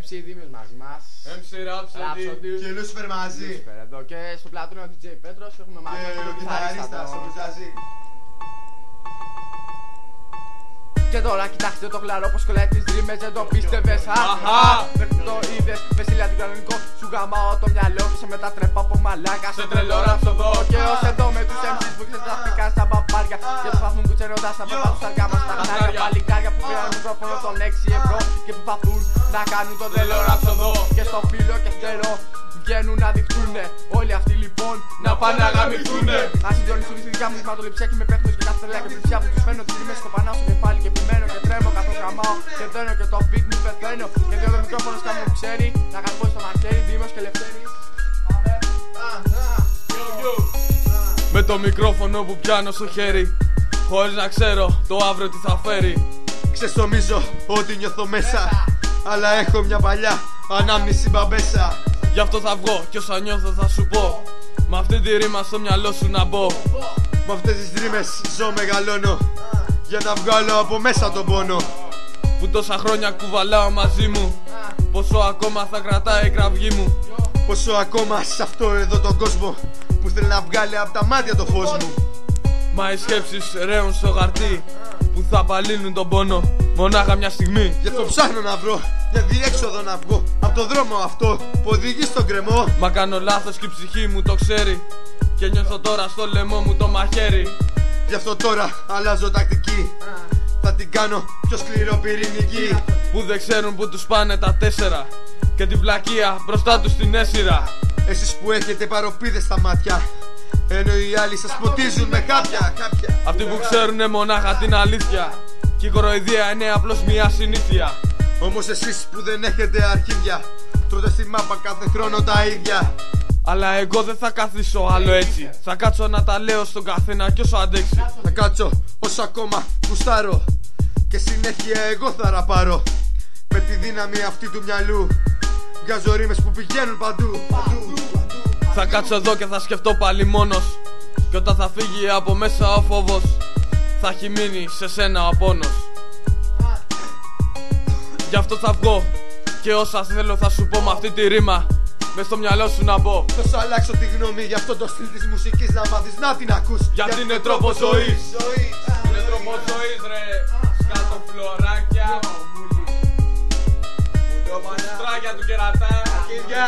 MC Δήμιος μαζί μας MC Rhapsody. Rhapsody Και Λούσπερ μαζί. Λούσπερ εδώ και στο πλατούνιο ο DJ Πέτρος έχουμε μαζί Και μας ο τον κιθαρίστας, τον- ο Μπουζαζή. Και τώρα κοιτάξτε το χλαρό πως κολλάει τις ρήμες δεν το πίστευες Αχα. Αχα Μέχρι το είδες Βεσίλια την κανονικό Σου γαμάω το μυαλό και σε μετατρέπω από μαλάκα Σε τρελό ραψοδό. Και ως εδώ με τους MCs που ξέρεις τραφικά στα παπάρια Και προσπαθούν κουτσερώνοντας να πετάξουν στα αργά μας τα χνάρια Αχάρια. Παλικάρια που πήραν μικρόφωνο των 6 ευρώ Και που προσπαθούν να κάνουν το τρελό ραψοδό Και στο φύλλο και φτερό Βγαίνουν να δειχτούνε Όλοι αυτοί λοιπόν Να πάνε να γαμηθούνε. να συντονιστούν στη δικιά μου σηματοληψία και με παίχνουν και κάθε τρέλα και πλησιά που τους φαίνω τις ρήμες στο πανάω στο κεφάλι και επιμένω και τρέμω καθώς γαμάω και τρένω και το beat μου πεθαίνω και δύο το μικρόφωνος σκάμω που ξέρει να καρπώσει στο μαχαίρι Δήμος και Λευτέρης Με το μικρόφωνο που πιάνω στο χέρι. Χωρίς να ξέρω το αύριο τι θα φέρει. Ξεστομίζω ότι νιώθω μέσα. Αλλά έχω μια παλιά ανάμνηση μπαμπέσα. Γι' αυτό θα βγω και όσα νιώθω θα σου πω. Με αυτή τη ρήμα στο μυαλό σου να μπω. Με αυτές τις ρήμες ζω μεγαλώνω. Για να βγάλω από μέσα τον πόνο. Που τόσα χρόνια κουβαλάω μαζί μου. Πόσο ακόμα θα κρατάει η κραυγή μου. Πόσο ακόμα σε αυτό εδώ τον κόσμο που θέλει να βγάλει από τα μάτια το φως μου. Μα οι σκέψεις ρέουν στο χαρτί. Που θα απαλύνουν τον πόνο. Μονάχα μια στιγμή. Γι' αυτό ψάχνω να βρω μια διέξοδο να βγω από το δρόμο αυτό που οδηγεί στον κρεμό. Μα κάνω λάθος και η ψυχή μου το ξέρει. Και νιώθω τώρα στο λαιμό μου το μαχαίρι. Γι' αυτό τώρα αλλάζω τακτική. Θα την κάνω πιο σκληροπυρηνική. Που δεν ξέρουν που τους πάνε τα τέσσερα. Και την βλακεία μπροστά τους στην έσυρα. Εσείς που έχετε παροπίδες στα μάτια. Ενώ οι άλλοι σας ποτίζουν με χάπια. χάπια. Αυτοί που ξέρουνε μονάχα την αλήθεια. Και η κοροϊδία είναι απλώς μια συνήθεια. Όμως εσείς που δεν έχετε αρχίδια. Τρώτε στη μάπα κάθε χρόνο τα ίδια. Αλλά εγώ δεν θα καθίσω άλλο έτσι. Θα κάτσω να τα λέω στον καθένα κι όσο αντέξει. Θα κάτσω όσο ακόμα γουστάρω. Και συνέχεια εγώ θα ραπάρω. Με τη δύναμη αυτή του μυαλού. Βγάζω ρήμες που πηγαίνουν παντού. παντού. Θα κάτσω εδώ και θα σκεφτώ πάλι μόνος. Και όταν θα φύγει από μέσα ο φόβος, θα έχει μείνει σε σένα ο πόνος. Γι' αυτό θα βγω και όσα θέλω θα σου πω με αυτή τη ρήμα. Μες στο μυαλό σου να μπω. Θα σου αλλάξω τη γνώμη για αυτό το στυλ της μουσικής να μάθεις να την ακούς Γιατί είναι τρόπος ζωής. ζωής. Είναι τρόπο ζωής ρε Σκάτω φλωράκια Μουλιοπανιστράκια του κερατά Αρχίδια